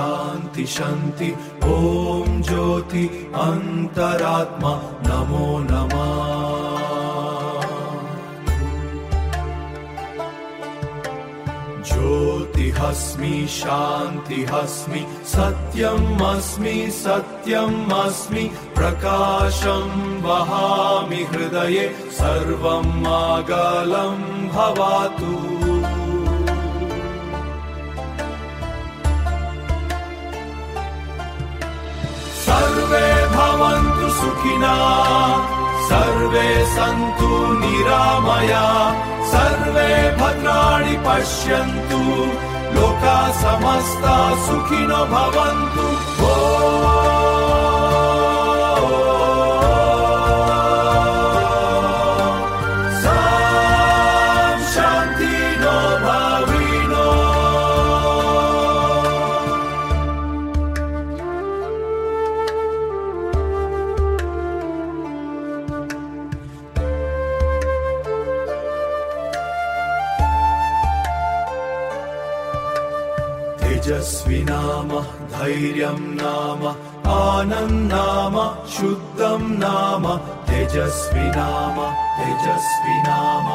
शान्ति शान्ति। ॐ ज्योति अन्तरात्मा। नमो नमः। ज्योतिहस्मि शान्तिहस्मि सत्यम् अस्मि सत्यम् अस्मि। प्रकाशम् वहामि हृदये। सर्वम् मागलम् भवातु सुखिना। सर्वे सन्तु निरामया। सर्वे भद्राणि पश्यन्तु। लोका समस्ता सुखिनो भवन्तु। शान्तिनो नाम धैर्यम् नाम आनन्नाम शुद्धम् नाम तेजस्वि नाम तेजस्वि नाम।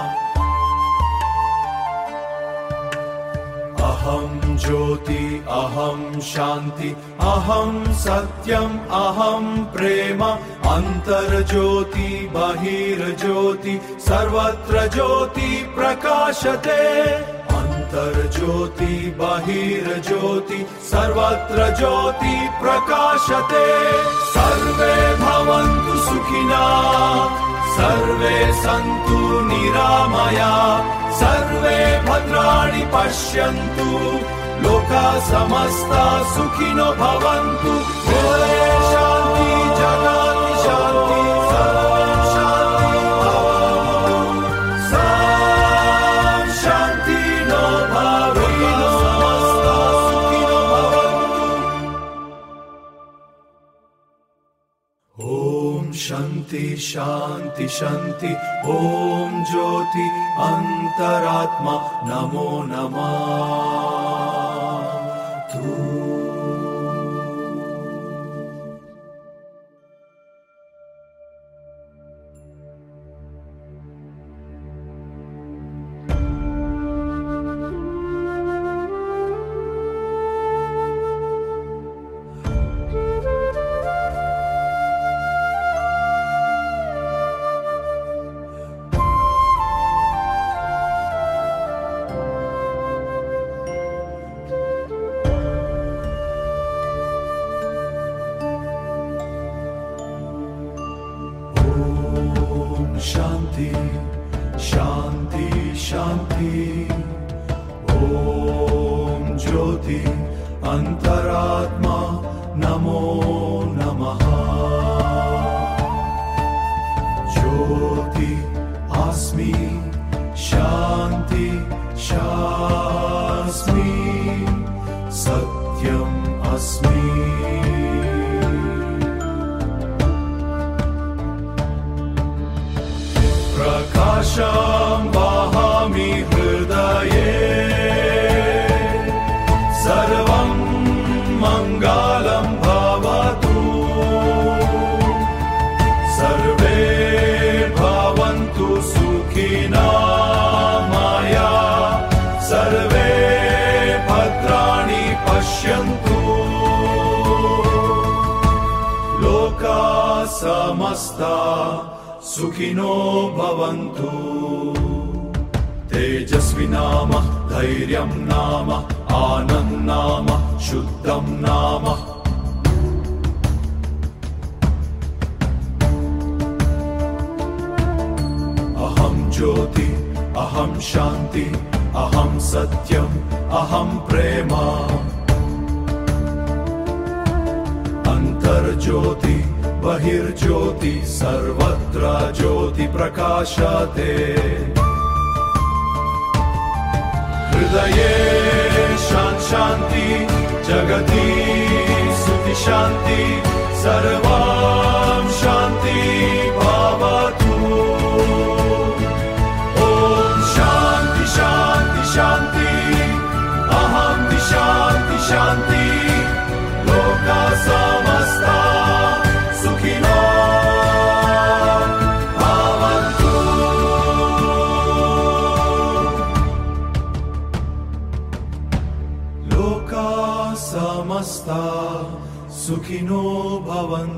अहम् ज्योति अहम् शान्ति अहम् सत्यम् अहम् प्रेम अन्तर्ज्योति बहिर्ज्योति सर्वत्र ज्योति प्रकाशते अन्तर्ज्योति बहिर्ज्योति सर्वत्र ज्योति प्रकाशते। सर्वे भवन्तु सुखिना सर्वे सन्तु निरामया सर्वे भद्राणि पश्यन्तु लोका समस्ता सुखिनो भवन्तु शान्ति शान्ति शान्ति। ॐ ज्योति अन्तरात्मा नमो नमः सुखिनो भवन्तु। तेजस्वि नाम धैर्यम् नाम आनन् नाम शुद्धम् नाम। अहम् ज्योति अहम् शान्ति अहम् सत्यम् अहम् प्रेम। अन्तर्ज्योति बहिर्ज्योति सर्वत्र ज्योति प्रकाशते हृदये शान् शान्ति जगति सुति शान्ति सर्वां सुखिनो भवन्तु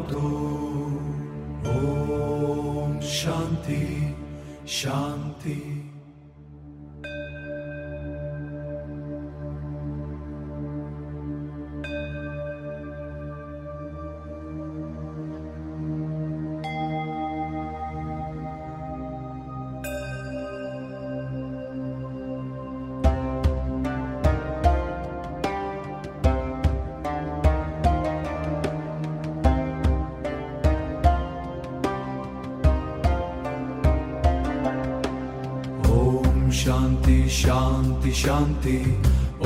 शान्ति।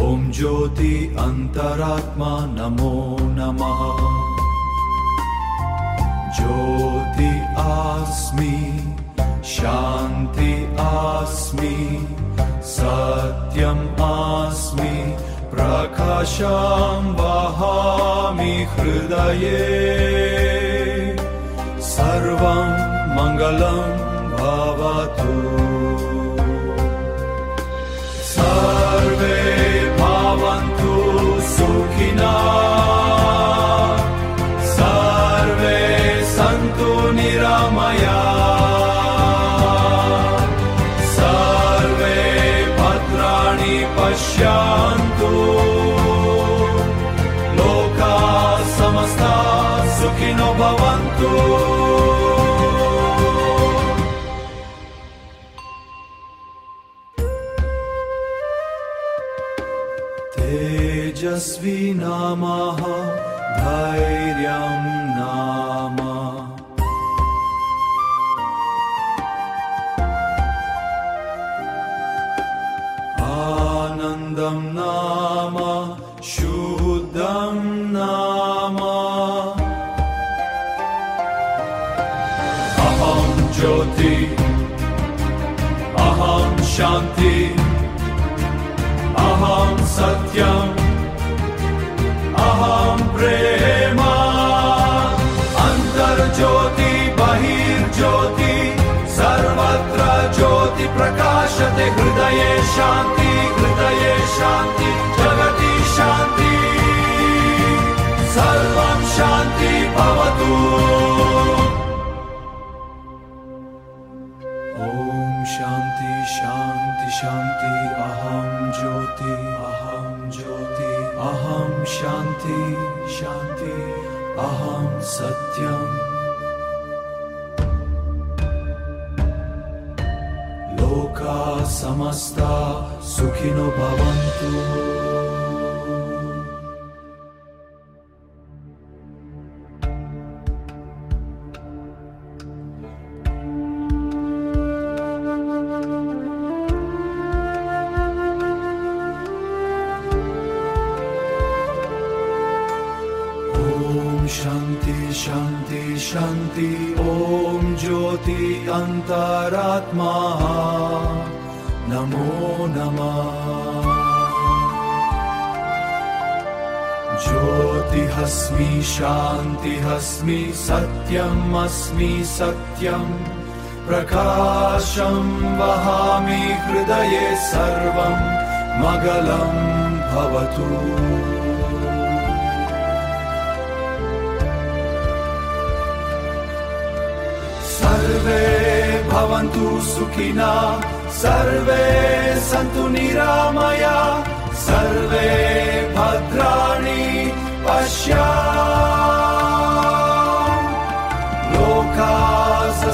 ॐ ज्योति अन्तरात्मा नमो नमः। ज्योति आस्मि शान्ति आस्मि सत्यम् आस्मि प्रकाशं वहामि हृदये। सर्वं मङ्गलं लोका समस्ता सुखिनो भवन्तु। तेजस्वी नामः प्रकाशते हृदये ज्योति अन्तरात्मा नमो नमः। ज्योतिहस्मि सत्यम् अस्मि सत्यम्। प्रकाशं वहामि हृदये सर्वं मङ्गलं भवतु सर्वे भवन्तु सुखिना सर्वे सन्तु निरामया सर्वे भद्राणि पश्या। लोका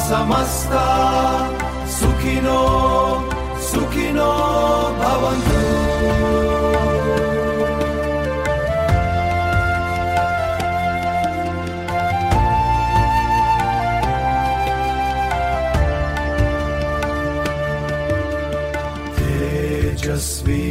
समस्ता सुखिनो सुखिनो भवन्तु तेजस्वी नाम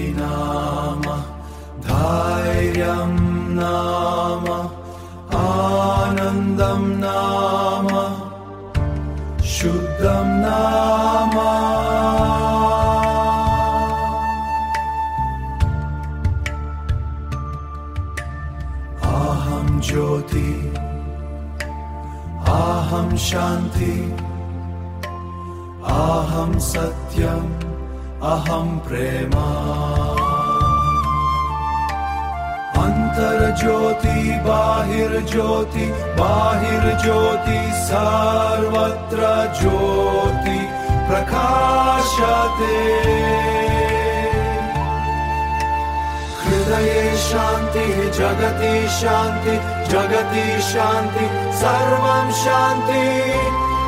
शान्तिः जगति शान्ति जगति शान्ति सर्वं शान्ति।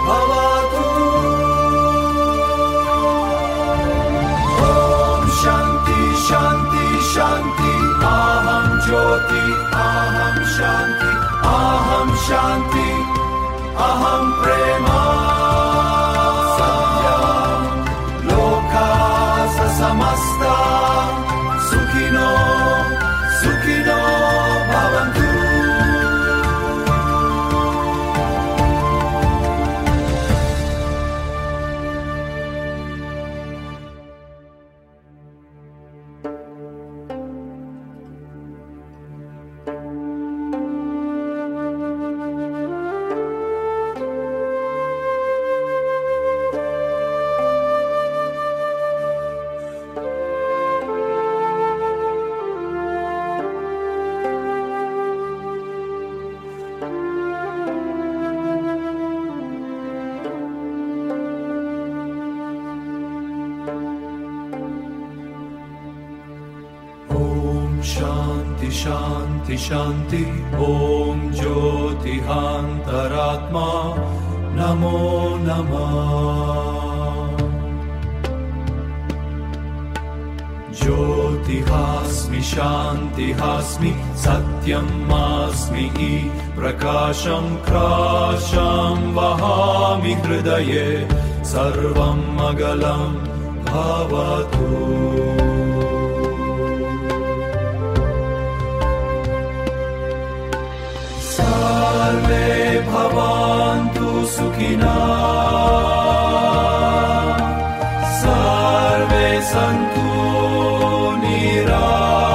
भवतु। ॐ शान्ति शान्ति शान्ति अहं ज्योति अहं शान्ति अहं शान्ति अहं प्रेमा शान्ति शान्ति ॐ ज्योतिहान्तरात्मा नमो नमः। ज्योतिहास्मि शान्तिहास्मि सत्यमास्मि हि प्रकाशं क्राशं वहामि हृदये सर्वं मगलं भवतु सर्वे सन्तु निरामया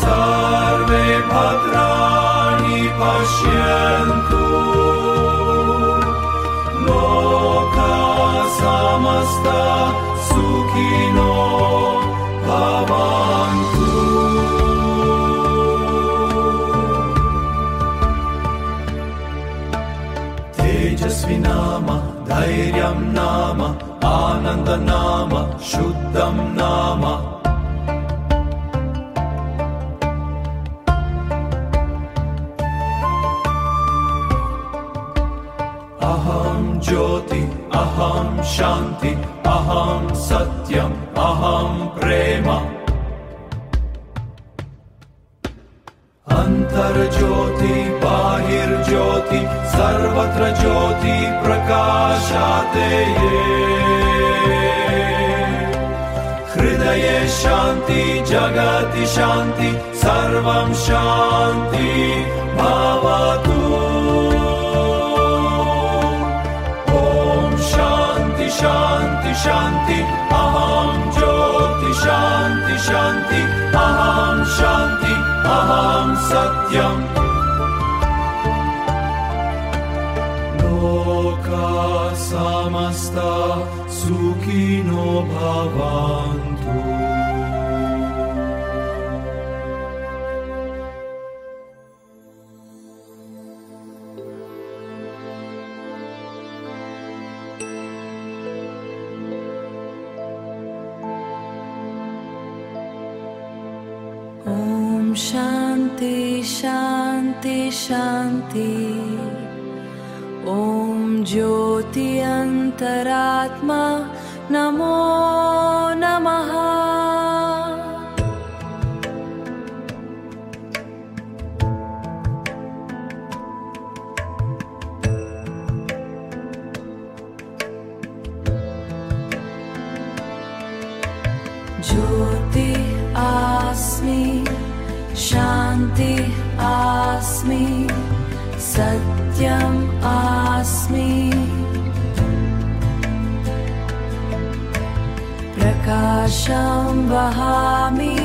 सर्वे भद्राणि पश्यन्तु लोका समस्ता सुखिनो भवन्तु तेजस्वि नाम धैर्यं नाम आनन्द नाम शुद्धं नाम। अहं ज्योति अहं शान्ति अहं सत्यम् अहं प्रेम। अन्तर्ज्योति बाहिर्ज्योति सर्वत्र ज्योति प्रकाशाते हृदये शान्ति जगति शान्ति सर्वं शान्ति भवतु। ॐ शान्ति शान्ति शान्ति अहं ज्योति शान्ति शान्ति अहं शान्ति अहं सत्यम् लोका समस्ता सुखिनो भवन्तु। ॐ शान्ति शान्ति शान्ति ॐ आशां वहामि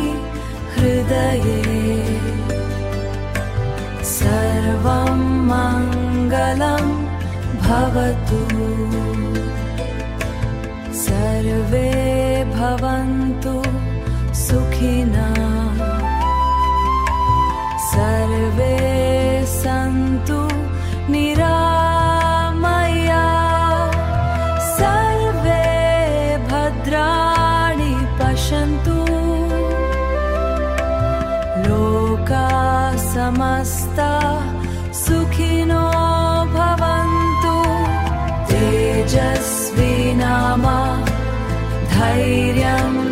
हृदये। सर्वं मङ्गलं भवतु। सर्वे भवन्तु सुखिना। सर्वे समस्ता सुखिनो भवन्तु। तेजस्वी नाम धैर्यं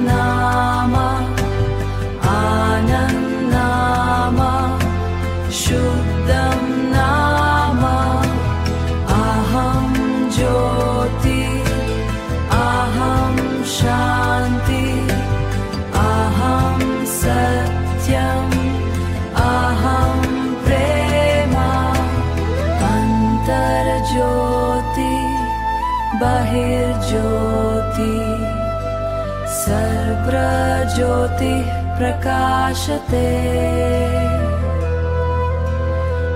सर्वज्योतिः प्रकाशते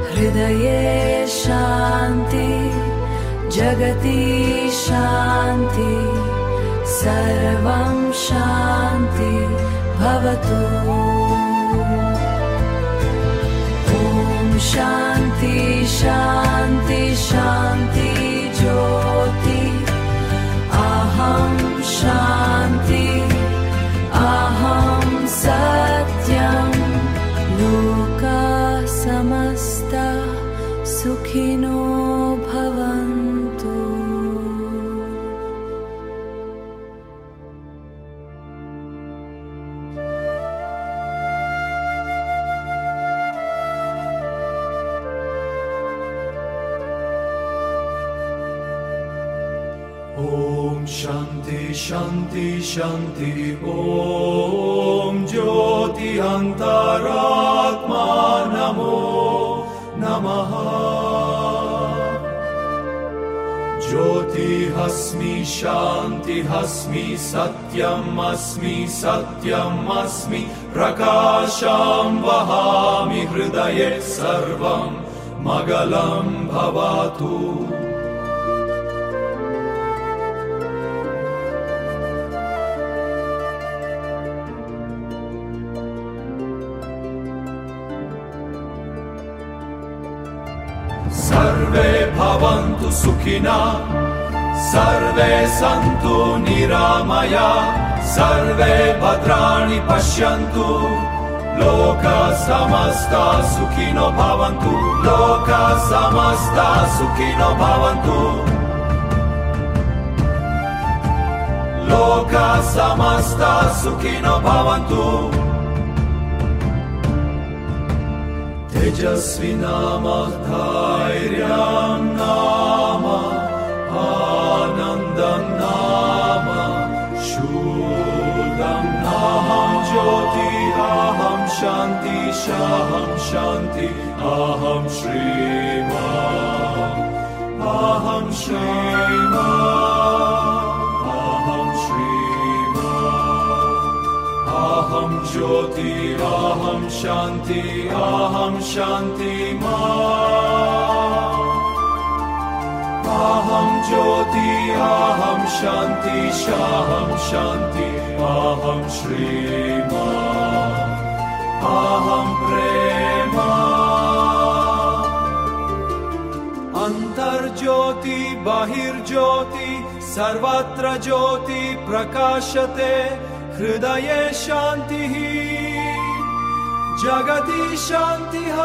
हृदये शान्ति जगति शान्ति सर्वं शान्ति भवतु अस्मि सत्यम् अस्मि प्रकाशां वहामि हृदये सर्वं मङ्गलं भवतु। सर्वे भवन्तु सुखिना सर्वे सन्तु निरामया सर्वे भद्राणि पश्यन्तु लोका समस्ता सुखिनो भवन्तु लोका समस्ता सुखिनो भवन्तु लोका समस्ता सुखिनो भवन्तु तेजस्वी नाम धैर्यं नाम Shanti, Shaham Shanti, Aham Shrima, Aham Shrima, Aham Shrima, Aham Jyoti, Aham Shanti, Aham Shanti, Ma. अहं ज्योति, अहं शान्ति, शाहं शान्ति, अहं श्रीमा, अहं प्रेमा। अन्तर्ज्योति, बहिर्ज्योति, सर्वत्र ज्योति प्रकाशते, हृदये शान्तिः, जगति शान्तिः,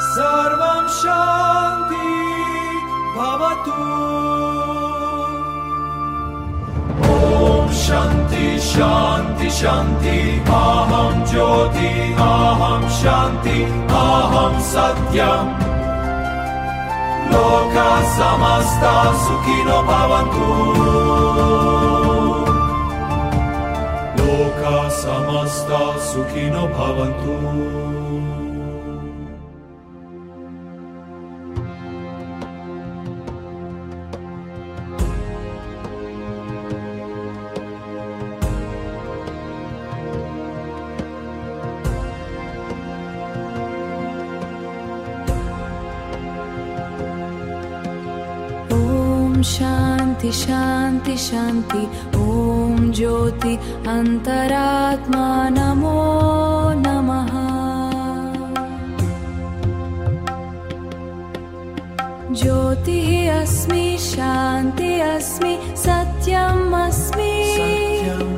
सर्वं शान्ति। भवतु ॐ शान्ति शान्ति शान्ति अहं ज्योति अहं शान्ति अहं सत्यम् लोका समस्ता सुखिनो भवन्तु लोका समस्ता सुखिनो भवन्तु शान्ति शान्ति शान्ति। ॐ ज्योति अन्तरात्मा नमो। नमः ज्योतिः अस्मि शान्ति अस्मि सत्यम् अस्मि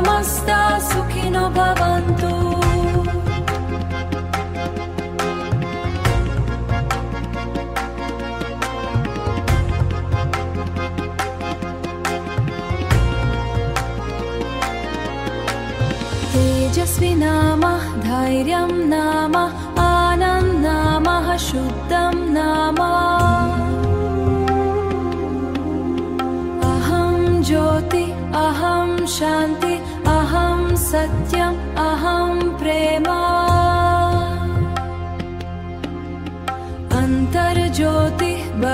सुखिनो भवन्तु। तेजस्वि नाम धैर्यं नाम आनन्नामः शुद्धं नाम। अहं ज्योति अहं शान्ति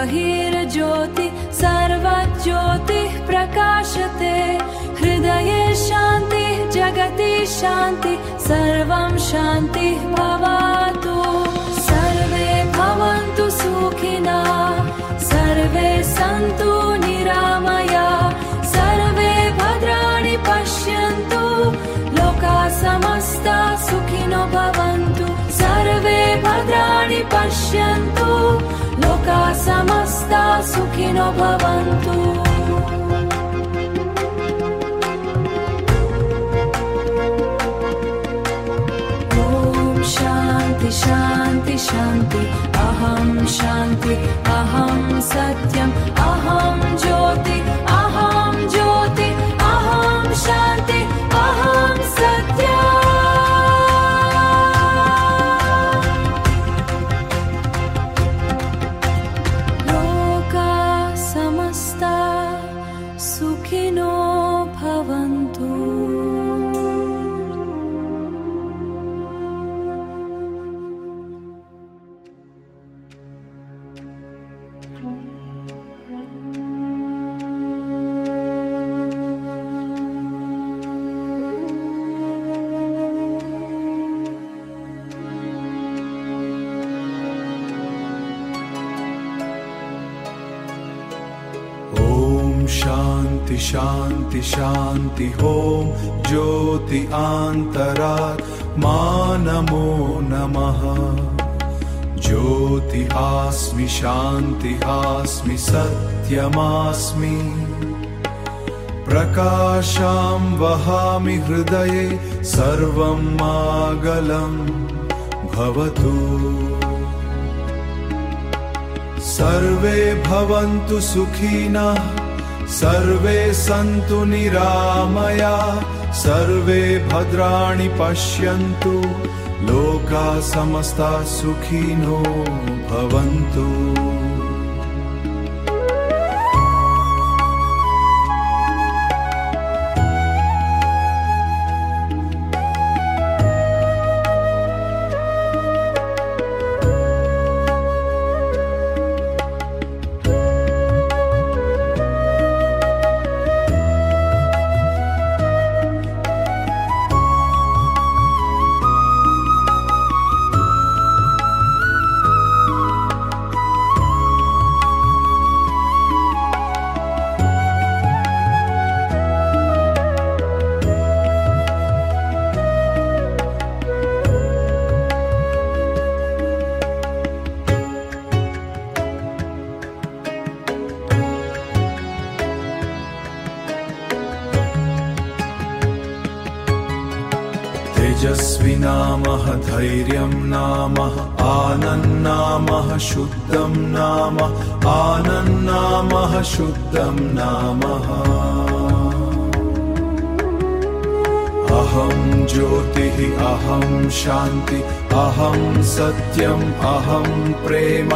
बहिर्ज्योति सर्वज्योतिः प्रकाशते। हृदये शान्तिः जगति शान्ति सर्वं शान्तिः भवतु। सर्वे भवन्तु सुखिना सर्वे सन्तु निरामया सर्वे भद्राणि पश्यन्तु। लोका समस्ता सुखिनो भवन्तु। सर्वे भद्राणि पश्यन्तु लोका समस्ता सुखिनो भवन्तु। ॐ शान्ति शान्ति शान्ति। अहं शान्ति अहं सत्यम् अहं ज्योति शान्ति शान्ति शान्ति ॐ ज्योति आन्तरात् मा नमो। नमः ज्योतिहास्मि शान्तिहास्मि सत्यमास्मि। प्रकाशां वहामि हृदये सर्वं मागलं भवतु। सर्वे भवन्तु सुखिनः सर्वे सन्तु निरामया सर्वे भद्राणि पश्यन्तु लोका समस्ता सुखिनो भवन्तु नामः धैर्यं नामः आनन्नामः शुद्धं नाम आनन्नामः शुद्धं नामः। अहं ज्योतिः अहं शान्ति अहं सत्यम् अहं प्रेम।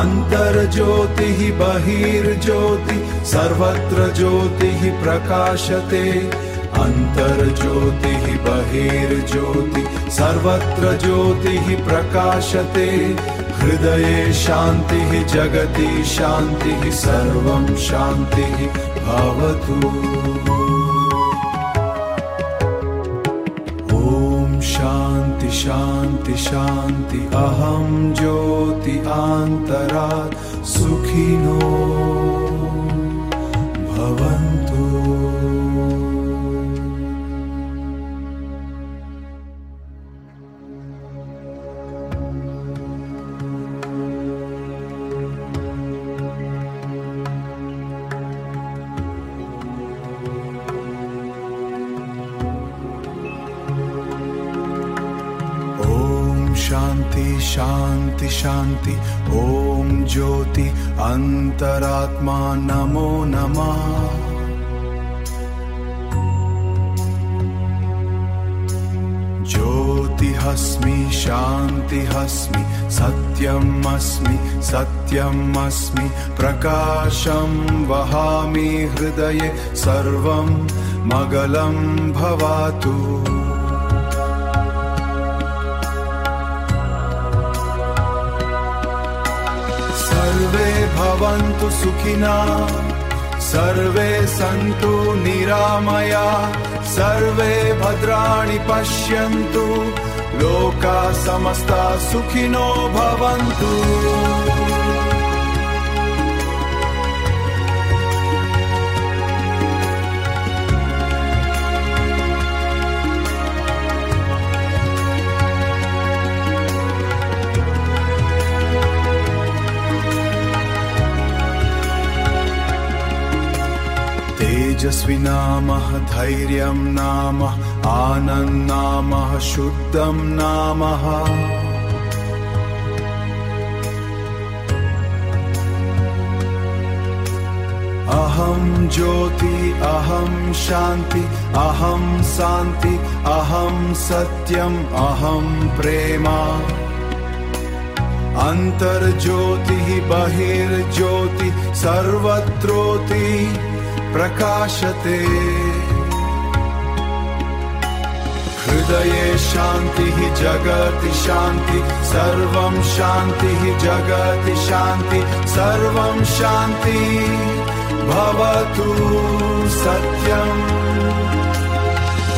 अन्तर्ज्योतिः बहिर्ज्योति सर्वत्र ज्योतिः प्रकाशते अन्तर्ज्योतिः बहिर्ज्योति सर्वत्र ज्योतिः प्रकाशते। हृदये शान्तिः जगति शान्तिः सर्वं शान्तिः भवतु। ॐ शान्ति शान्ति शान्ति अहं ज्योति आन्तरात् सुखिनो। भवन्तु शान्ति शान्ति ॐ ज्योति अन्तरात्मा नमो नमः। ज्योतिहस्मि शान्तिहस्मि सत्यम् अस्मि सत्यम् अस्मि प्रकाशं वहामि हृदये सर्वं मगलं भवातु भवन्तु सुखिना। सर्वे सन्तु निरामया। सर्वे भद्राणि पश्यन्तु। लोका समस्ता सुखिनो भवन्तु तेजस्वि नामः धैर्यं नामः आनन्नामः शुद्धं नामः। अहं ज्योति अहं शान्ति अहं शान्ति अहं सत्यम् अहं प्रेमा। अन्तर्ज्योतिः बहिर्ज्योति सर्वत्रोति प्रकाशते। हृदये शान्तिः जगति शान्ति सर्वं शान्तिः जगति शान्ति सर्वं शान्ति भवतु सत्यम्।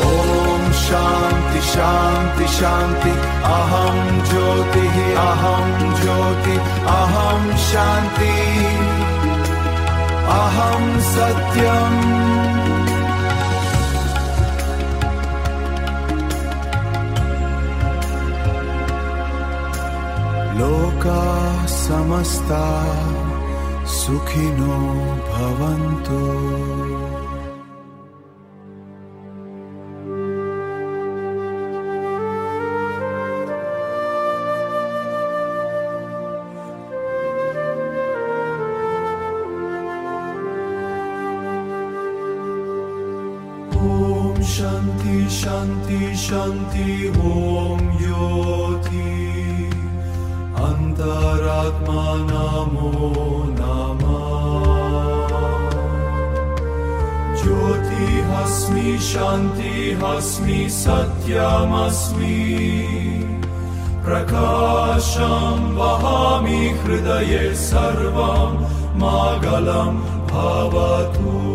ॐ शान्ति शान्ति शान्ति अहं ज्योतिः अहं ज्योति अहं शान्ति अहं लोका समस्ता सुखिनो भवन्तु शान्ति शान्ति ॐ ज्योति अन्तरात्मा नमो नमः। ज्योतिहस्मि शान्तिहस्मि सत्यमस्मि। प्रकाशं वहामि हृदये सर्वं मागलं भवतु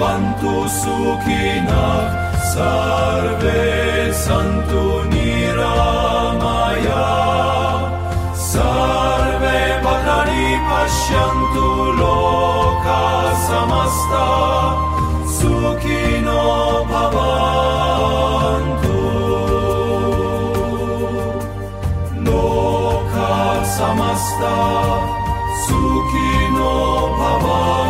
avantu sukhinah sarve santu niramaya. Sarve bhadani pashyantu loka samasta sukhino bhavantu. Loka samasta sukhino bhavantu.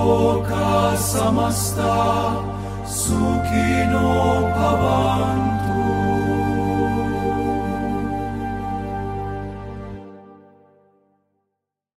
लोका समस्ता सुखिनो भवन्तु